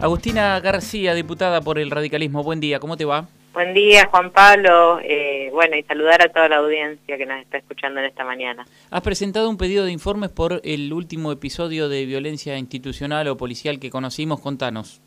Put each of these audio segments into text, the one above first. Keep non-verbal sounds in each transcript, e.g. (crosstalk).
Agustina García, diputada por el radicalismo, buen día, ¿cómo te va? Buen día, Juan Pablo. Eh, bueno, y saludar a toda la audiencia que nos está escuchando en esta mañana. Has presentado un pedido de informes por el último episodio de violencia institucional o policial que conocimos. Contanos.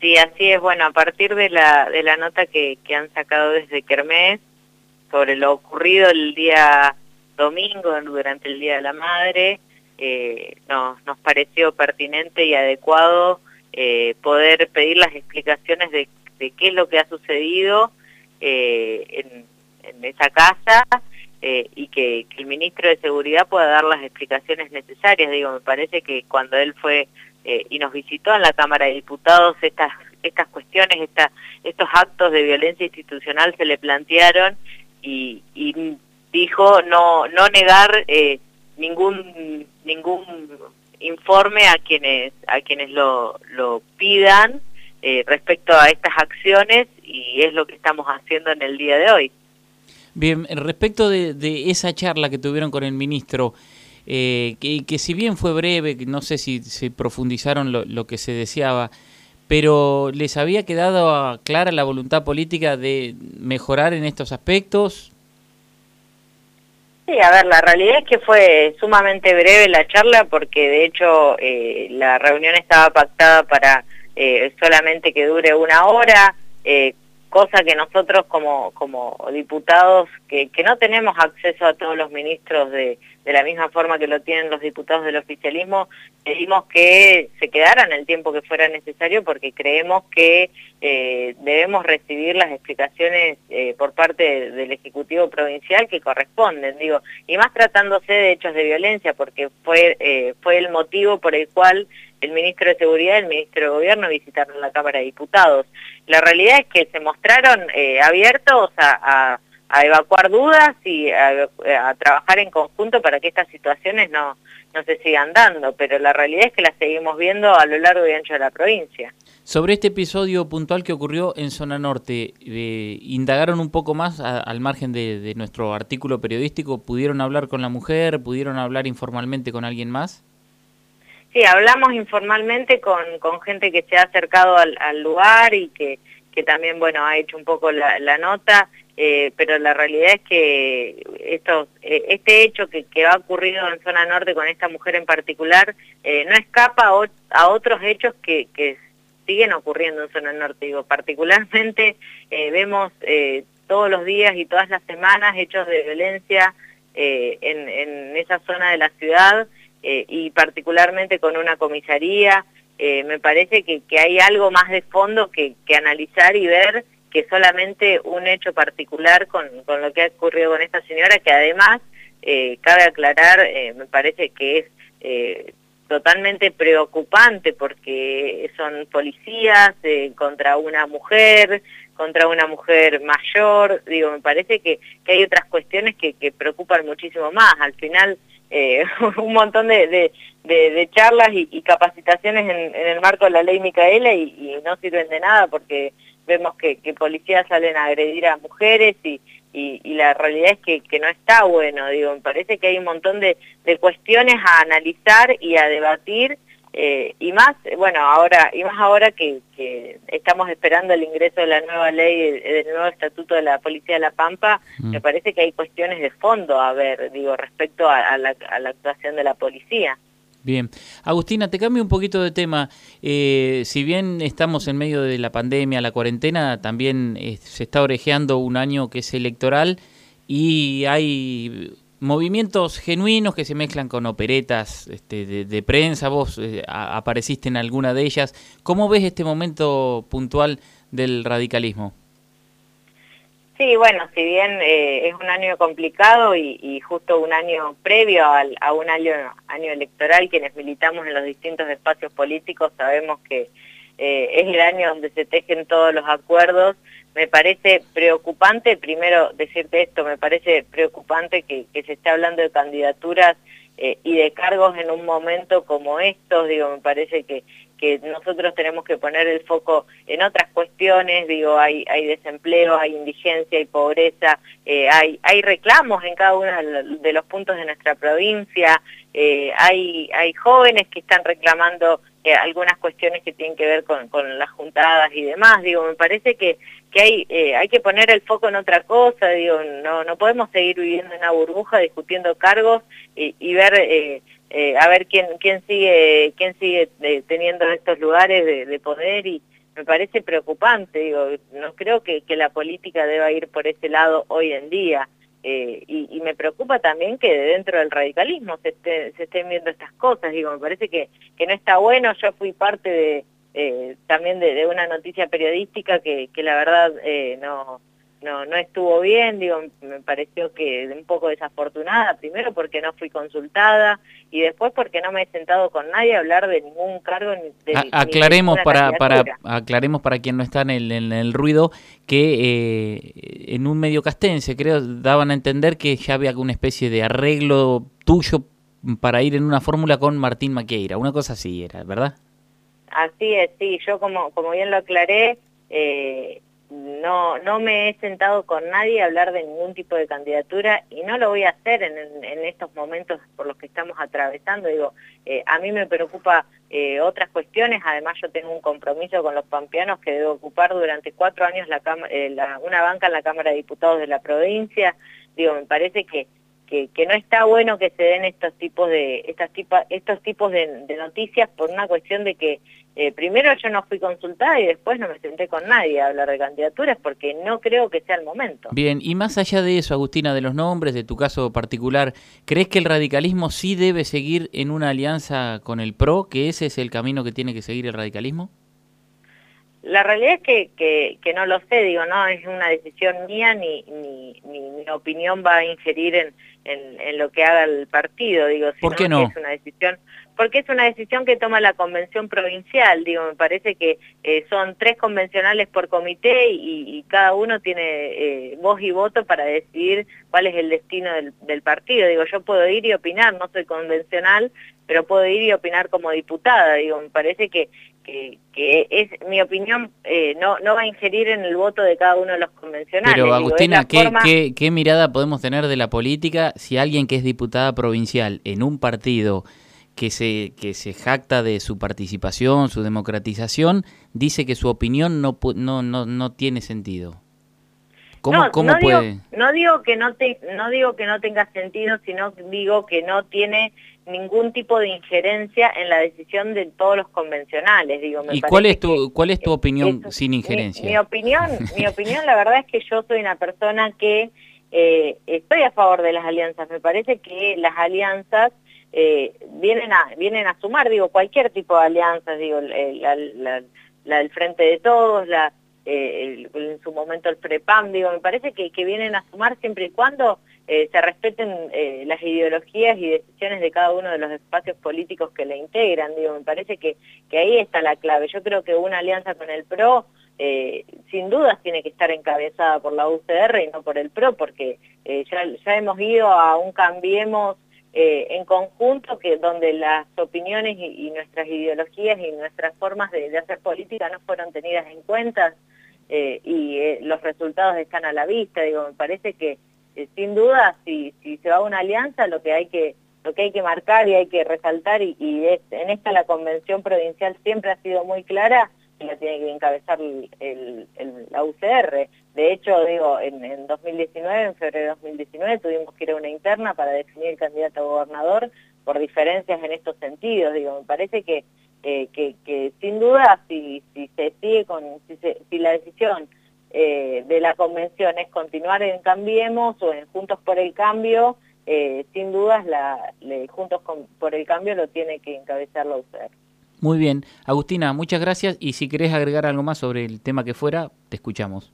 Sí, así es. Bueno, a partir de la, de la nota que, que han sacado desde Kermés sobre lo ocurrido el día domingo, durante el Día de la Madre, eh, nos, nos pareció pertinente y adecuado eh, poder pedir las explicaciones de, qué es lo que ha sucedido eh, en, esa casa eh, y que, el ministro de Seguridad pueda dar las explicaciones necesarias. Digo, me parece que cuando él fue y nos visitó en la Cámara de Diputados, estas, estas cuestiones, esta, estos actos de violencia institucional se le plantearon y, y dijo no, no negar ningún, ningún informe a quienes, a quienes lo, lo pidan eh, respecto a estas acciones y es lo que estamos haciendo en el día de hoy. Bien, respecto de, de esa charla que tuvieron con el ministro, eh, que, que, si bien fue breve, no sé si se profundizaron lo, lo, que se deseaba, pero ¿les había quedado clara la voluntad política de mejorar en estos aspectos? Sí, a ver, la realidad es que fue sumamente breve la charla porque de hecho eh, la reunión estaba pactada para eh, solamente que dure una hora, eh, cosa que nosotros como, como diputados, que, que no tenemos acceso a todos los ministros de, de la misma forma que lo tienen los diputados del oficialismo, pedimos que se quedaran el tiempo que fuera necesario porque creemos que eh, debemos recibir las explicaciones eh, por parte del Ejecutivo Provincial que corresponden, digo, y más tratándose de hechos de violencia porque fue, eh, fue el motivo por el cual el ministro de Seguridad y el ministro de Gobierno visitaron la Cámara de Diputados. La realidad es que se mostraron eh, abiertos a, evacuar dudas y a, trabajar en conjunto para que estas situaciones no, no se sigan dando, pero la realidad es que las seguimos viendo a lo largo y ancho de la provincia. Sobre este episodio puntual que ocurrió en Zona Norte, eh, ¿indagaron un poco más al margen de, de nuestro artículo periodístico? ¿Pudieron hablar con la mujer? ¿Pudieron hablar informalmente con alguien más? Sí, hablamos informalmente con, con gente que se ha acercado al, lugar y que, que también, bueno, ha hecho un poco la, nota, eh, pero la realidad es que esto, eh, este hecho que, que, ha ocurrido en zona norte con esta mujer en particular eh, no escapa a, a, otros hechos que, que siguen ocurriendo en zona norte. Digo, particularmente vemos todos los días y todas las semanas hechos de violencia en, en esa zona de la ciudad, eh, y particularmente con una comisaría, eh, me parece que, que, hay algo más de fondo que, que, analizar y ver que solamente un hecho particular con, con, lo que ha ocurrido con esta señora, que además, eh, cabe aclarar, eh, me parece que es eh, totalmente preocupante porque son policías eh, contra una mujer, contra una mujer mayor, digo, me parece que, que hay otras cuestiones que, que preocupan muchísimo más. Al final, eh, (laughs) un montón de, de, charlas y, capacitaciones en, el marco de la ley Micaela y, no sirven de nada porque vemos que, policías salen a agredir a mujeres y, y, la realidad es que, que, no está bueno, digo, me parece que hay un montón de cuestiones a analizar y a debatir eh, y más, bueno, ahora y más ahora que, que, estamos esperando el ingreso de la nueva ley, del nuevo estatuto de la Policía de La Pampa, mm. me parece que hay cuestiones de fondo a ver, digo, respecto a, la, actuación de la policía. Bien. Agustina, te cambio un poquito de tema. Eh, si bien estamos en medio de la pandemia, la cuarentena, también eh, se está orejeando un año que es electoral y hay movimientos genuinos que se mezclan con operetas este, de, prensa, vos eh, apareciste en alguna de ellas. ¿Cómo ves este momento puntual del radicalismo? Sí, bueno, si bien eh, es un año complicado y, justo un año previo a un año, año electoral, quienes militamos en los distintos espacios políticos sabemos que eh, es el año donde se tejen todos los acuerdos me parece preocupante, primero decirte esto, me parece preocupante que, se esté hablando de candidaturas eh, y de cargos en un momento como estos, digo, me parece que, que nosotros tenemos que poner el foco en otras cuestiones, digo, hay, hay desempleo, hay indigencia, hay pobreza, eh, hay, hay reclamos en cada uno de los puntos de nuestra provincia, eh, hay, hay jóvenes que están reclamando eh, algunas cuestiones que tienen que ver con, con, las juntadas y demás. Digo, me parece que, que hay, eh, hay que poner el foco en otra cosa, digo, no, no podemos seguir viviendo en una burbuja discutiendo cargos y, y ver... Eh, eh, a ver quién quién sigue quién sigue teniendo estos lugares de, de, poder y me parece preocupante digo no creo que, que la política deba ir por ese lado hoy en día eh, y, me preocupa también que dentro del radicalismo se, se estén viendo estas cosas, digo, me parece que, que no está bueno, yo fui parte de eh, también de, una noticia periodística que, que la verdad eh, no, no, no estuvo bien, digo, me pareció que un poco desafortunada, primero porque no fui consultada y después porque no me he sentado con nadie a hablar de ningún cargo. De, aclaremos para, para aclaremos para quien no está en el, en el ruido que eh, en un medio castense creo daban a entender que ya había alguna especie de arreglo tuyo para ir en una fórmula con Martín Maqueira, una cosa así era, ¿verdad? Así es, sí, yo como, como bien lo aclaré, eh, no, no me he sentado con nadie a hablar de ningún tipo de candidatura y no lo voy a hacer en, estos momentos por los que estamos atravesando. Digo, eh, a mí me preocupa eh, otras cuestiones, además yo tengo un compromiso con los pampeanos que debo ocupar durante cuatro años la, eh, la, una banca en la Cámara de Diputados de la provincia. Digo, me parece que que, no está bueno que se den estos tipos de estas estos tipos de, noticias por una cuestión de que eh, primero yo no fui consultada y después no me senté con nadie a hablar de candidaturas porque no creo que sea el momento. Bien, y más allá de eso, Agustina, de los nombres, de tu caso particular, ¿crees que el radicalismo sí debe seguir en una alianza con el PRO, que ese es el camino que tiene que seguir el radicalismo? La realidad es que, que, no lo sé, digo, no es una decisión mía ni, ni, mi opinión va a ingerir en, en, lo que haga el partido, digo, sino ¿Por qué no? es una decisión porque es una decisión que toma la convención provincial, digo, me parece que eh, son tres convencionales por comité y, cada uno tiene eh, voz y voto para decidir cuál es el destino del, del, partido, digo, yo puedo ir y opinar, no soy convencional, pero puedo ir y opinar como diputada, digo, me parece que que, es mi opinión eh, no, no va a ingerir en el voto de cada uno de los convencionales. Pero Agustina, ¿qué, qué, mirada podemos tener de la política si alguien que es diputada provincial en un partido que se, que se jacta de su participación, su democratización, dice que su opinión no, no, no, no tiene sentido? ¿Cómo, cómo puede? no digo que no te, no digo que no tenga sentido, sino digo que no tiene ningún tipo de injerencia en la decisión de todos los convencionales. Digo, ¿Y cuál es tu cuál es tu opinión sin injerencia? Mi, opinión, (laughs) mi opinión, la verdad es que yo soy una persona que eh, estoy a favor de las alianzas. Me parece que las alianzas eh, vienen a vienen a sumar, digo, cualquier tipo de alianzas, digo, la, la, la del Frente de Todos, la eh, en su momento el PREPAM, digo, me parece que, que vienen a sumar siempre y cuando eh, se respeten eh, las ideologías y decisiones de cada uno de los espacios políticos que le integran, digo, me parece que, ahí está la clave. Yo creo que una alianza con el PRO eh, sin dudas tiene que estar encabezada por la UCR y no por el PRO, porque eh, ya, ya hemos ido a un cambiemos eh, en conjunto que donde las opiniones y, nuestras ideologías y nuestras formas de, hacer política no fueron tenidas en cuenta eh, y eh, los resultados están a la vista. Digo, me parece que sin duda si, si se va a una alianza lo que hay que lo que hay que marcar y hay que resaltar y, y en esta la convención provincial siempre ha sido muy clara la tiene que encabezar el, la UCR. De hecho, digo, en, en 2019, en febrero de 2019, tuvimos que ir a una interna para definir el candidato a gobernador por diferencias en estos sentidos. Digo, me parece que, que, que, sin duda, si, si se sigue con, si, si la decisión eh, de la convención es continuar en Cambiemos o en Juntos por el Cambio, eh, sin dudas la, Juntos por el Cambio lo tiene que encabezar la UCR. Muy bien. Agustina, muchas gracias y si querés agregar algo más sobre el tema que fuera, te escuchamos.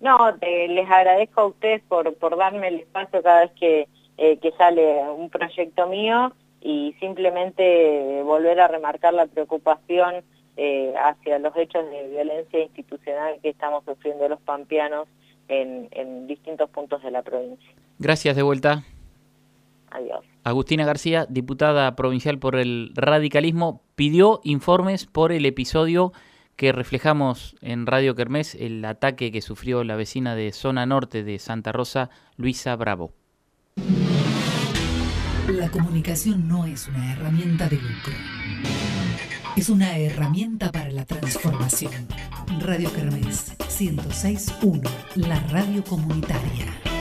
No, les agradezco a ustedes por, por darme el espacio cada vez que, eh, que sale un proyecto mío y simplemente volver a remarcar la preocupación eh, hacia los hechos de violencia institucional que estamos sufriendo los pampeanos en, en distintos puntos de la provincia. Gracias de vuelta. Adiós. Agustina García, diputada provincial por el radicalismo, pidió informes por el episodio que reflejamos en Radio Kermés, el ataque que sufrió la vecina de zona norte de Santa Rosa, Luisa Bravo. La comunicación no es una herramienta de lucro es una herramienta para la transformación. Radio Kermés 1061, la radio comunitaria.